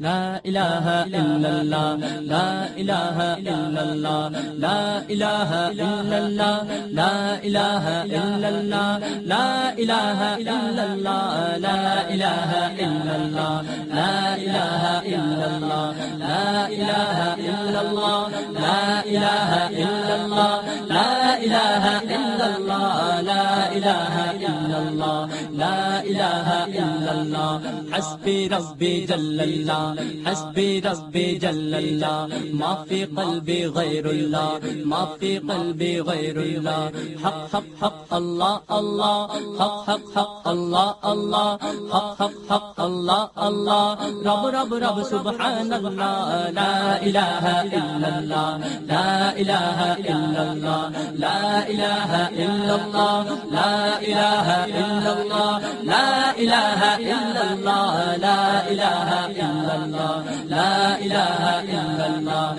لا إله إلا الله لا إله إلا الله لا إله إلا الله لا إله إلا الله لا إله إلا الله لا إله إلا الله لا إله إلا الله لا إله إلا الله لا إله إلا الله لا إله إلا الله لا إله إلا الله لا إله إلا الله حسبي ربي جل الله حسبی ربی جل اللہ، معافی قلبی غیر اللہ، معافی قلبی غیر اللہ۔ حق حق حق، اللہ اللہ۔ حق حق حق، اللہ اللہ۔ حق حق حق، اللہ اللہ۔ رب رب رب سبحان اللہ لا الہ الا اللہ۔ لا الہ الا اللہ۔ لا الہ الا اللہ۔ لا الہ الا اللہ۔ لا الہ الا اللہ۔ لا الہ الا اللہ۔ اللہ لا الہ الا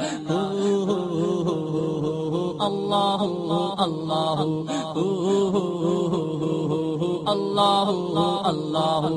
اللہ اللہ اللہ اللہ اللہ اللہ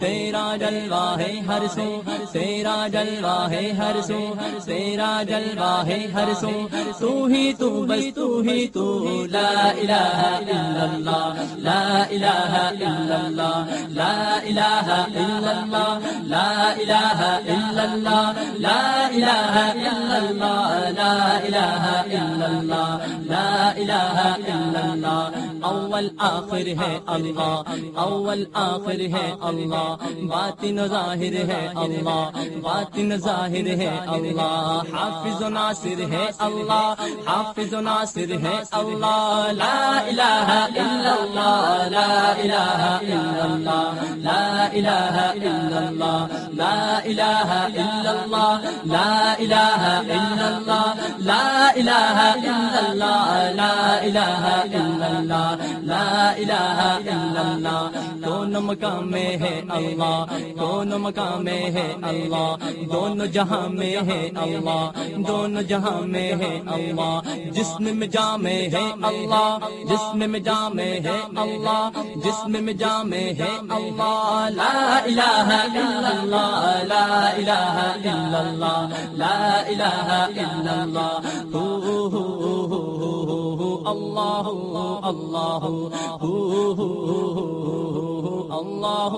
تیرا جلوہ ہے ہر سو، تیرا جلوہ ہے ہر سو، تیرا جلوہ ہے ہر سو۔ تو ہی تو بس، تو ہی تو۔ لا الہ الا اللہ، لا الہ الا اللہ، لا الہ الا اللہ، لا الہ الا اللہ، لا الہ الا اللہ، لا الہ الا اللہ، لا الہ الا اللہ۔ اول آخر ہے اللہ، اول آخر ہے اللہ، باطن ظاہر ہے اللہ، باطن ظاہر ہے اللہ، حافظ و ناصر ہے اللہ، حافظ و ناصر ہے اللہ، لا الہ الا اللہ، لا الہ الا اللہ، لا الہ الا اللہ، لا الہ الا اللہ، لا الہ الا اللہ، لا الہ الا اللہ، لا الہ الا اللہ لا الہ الا اللہ دونوں مقام میں ہے اللہ. دونوں مقام میں ہے اللہ. دونوں جہاں میں ہے اللہ. دونوں جہاں میں ہے اللہ. جسم میں جام ہے اللہ. جسم میں جام ہے اللہ. جسم میں جام ہے اللہ. لا الہ الا اللہ لا الہ الا اللہ لا الہ الا اللہ اللہ اللہ اللہ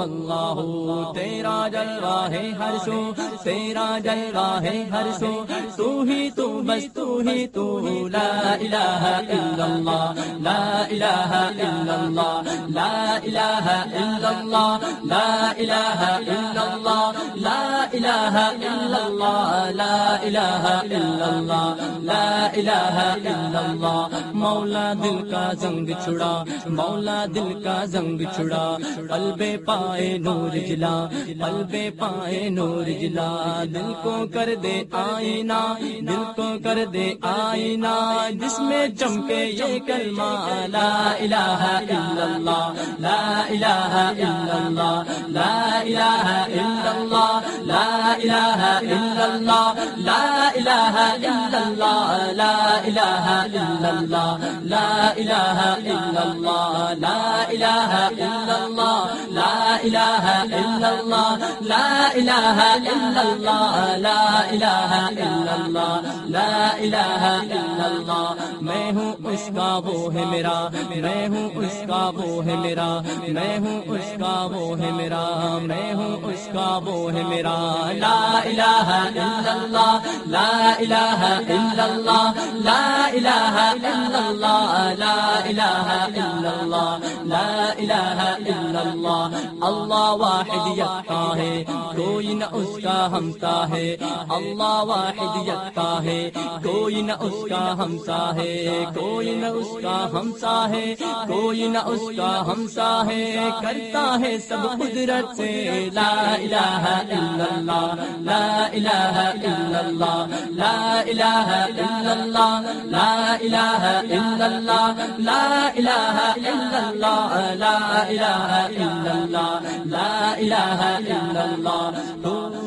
اللہ تیرا جلوہ ہے ہر سو تیرا جلوہ ہے ہر سو تو ہی تو بس تو ہی تو لا الہ الا اللہ، لا الہ الا اللہ، لا الہ الا اللہ، لا الہ الا اللہ، لا الہ الا اللہ، لا الہ الا اللہ، لا الہ الا اللہ۔ مولا دل کا زنگ چھڑا، مولا دل کا زنگ چھڑا، قلب پائے نور جلا، قلب پائے نور جلا۔ دل کو کر دے آئینہ، دل کو کر دے آئینہ جس میں چمکے یہ کلمہ لا الہ الا اللہ لا الہ الا اللہ لا الہ الا اللہ لا الہ الا اللہ لا الہ الا اللہ لا الہ الا اللہ لا الہ الا اللہ لا الہ الا اللہ لا الہ الا اللہ لا الہ الا اللہ لا الہ الا اللہ لا الہ الا اللہ میں ہوں اس کا وہ ہے میرا. میں ہوں اس کا وہ ہے میرا. میں ہوں اس کا وہ ہے میرا. میں ہوں اس کا وہ ہے میرا. لا الہ الا اللہ لا الہ الا اللہ لا الہ الا اللہ لا الہ الا اللہ لا الہ الا اللہ اللہ واحد یکتا ہے. کوئی نہ اس کا ہمتا ہے. اللہ واحد یکتا ہے. کوئی نہ اس کا ہمسا ہے، کوئی نہ اس کا ہمسا ہے، کوئی نہ اس کا ہمسا ہے، کرتا ہے سب قدرت سے، لا الہ الا اللہ، لا الہ الا اللہ، لا الہ الا اللہ، لا الہ الا اللہ، لا الہ الا اللہ، لا الہ الا اللہ، لا الہ الا اللہ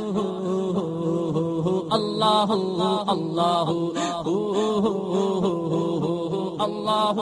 اللہ اللہ اللہ اللہ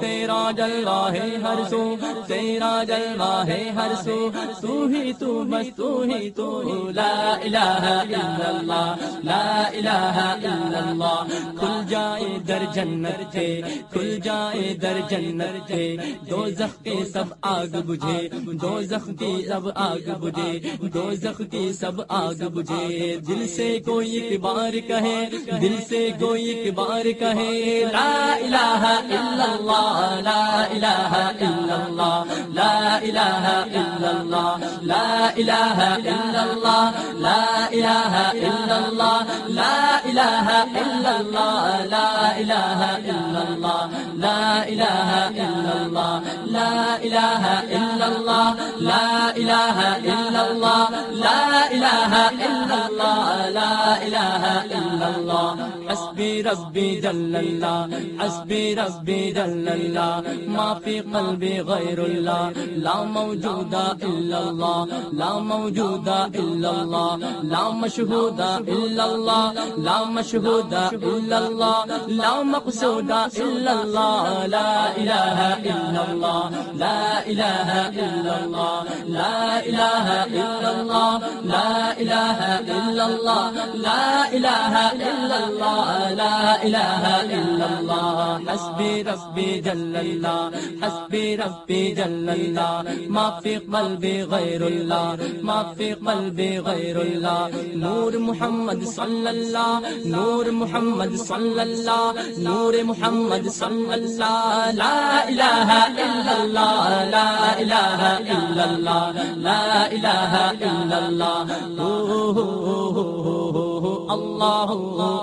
تیرا جلوہ ہے ہر سو، تیرا جلوہ ہے ہر سو۔ تو ہی، تو بس، تو ہی، تو لا الہ الا اللہ، لا الہ الا اللہ۔ کھل جائے در جنت کے، کھل جائے در جنت کے۔ دو کے سب آگ بجھے، دو زخ کی سب آگ بجھے، دو زخ کی سب آگ بجھے۔ دل سے کوئی ایک بار کہے، دل سے کوئی ایک بار کہے۔ لا الہ الا اللہ لا الہ الا اللہ لا الہ الا اللہ لا الہ الا اللہ لا الہ الا اللہ لا الہ الا اللہ لا الہ الا اللہ لا الہ الا اللہ لا الہ الا اللہ لا الہ الا اللہ لا الہ الا اللہ لا الہ الا اللہ حسبی ربی جل اللہ حسبی ربی جل اللہ ما فی قلبی غیر اللہ لا موجود الا اللہ لا موجود الا اللہ لا مشہود الا اللہ لا مشہود الا اللہ لا مقصود الا اللہ لا الہ الا اللہ لا الہ الا اللہ لا الہ الا اللہ لا الہ الا اللہ لا الہ الا اللہ لا الہ الا اللہ، حسبی ربی جل اللہ، حسبی ربی جل اللہ، ما فی قلبی غیر اللہ، ما فی قلبی غیر اللہ، نور محمد صلی اللہ، نور محمد صلی اللہ، نور محمد صلی اللہ، لا الہ الا اللہ، لا الہ الا اللہ، لا الہ الا اللہ ہو ہو ہو ہو اللہ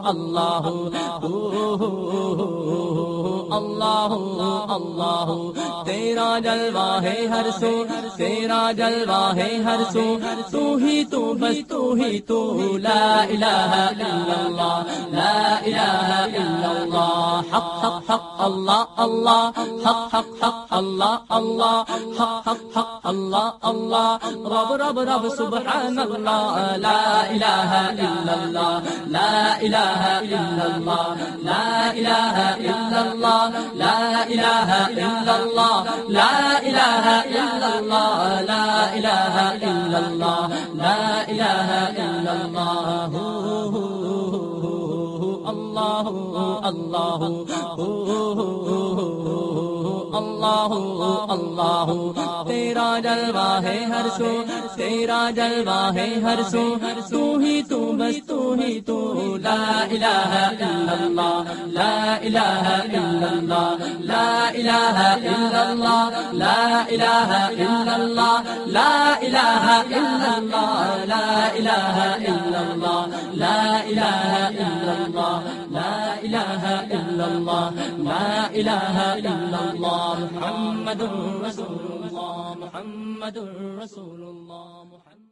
اللہ اللہ اللہ تیرا جلوہ ہے ہر سو تیرا جلوہ ہے ہر سو تو ہی تو بس تو ہی تو لا الہ الا اللہ لا الہ الا اللہ حق حق حق اللہ اللہ حق حق حق اللہ اللہ حق حق حق اللہ اللہ رب رب رب سبحان اللہ لا الہ الا اللہ لا الہ الا اللہ لا الہ الا اللہ لا الہ الا اللہ لا الہ الا اللہ لا الہ الا اللہ لا الہ الا اللہ اللہ اللہ اللہ اللہ تیرا جلوہ ہے ہر سو تیرا جلوہ ہے ہر سو تو ہی تو بس تو ہی تو لا الہ الا اللہ لا الہ الا اللہ لا الہ الا اللہ لا الہ الا اللہ لا الہ الا اللہ لا الہ الا اللہ لا الہ الا اللہ الہ الا اللہ لا الہ الا اللہ محمد رسول اللہ محمد رسول اللہ محمد